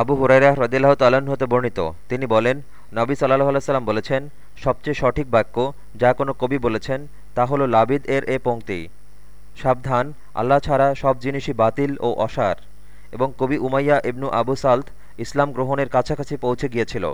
আবু হুরাইরাহ রদিল্লাহ তাল্লাহ্ন হতে বর্ণিত। তিনি বলেন, নবী সাল্লাহ আলাইসাল্লাম বলেছেন, সবচেয়ে সঠিক বাক্য যা কোনো কবি বলেছেন, তা হলো লাবিদ এর এ পংক্তি সাবধান, আল্লাহ ছাড়া সব জিনিসই বাতিল ও অসার। এবং কবি উমাইয়া ইবনু আবু সালত ইসলাম গ্রহণের কাছাকাছি পৌঁছে গিয়েছিল।